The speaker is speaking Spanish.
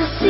to.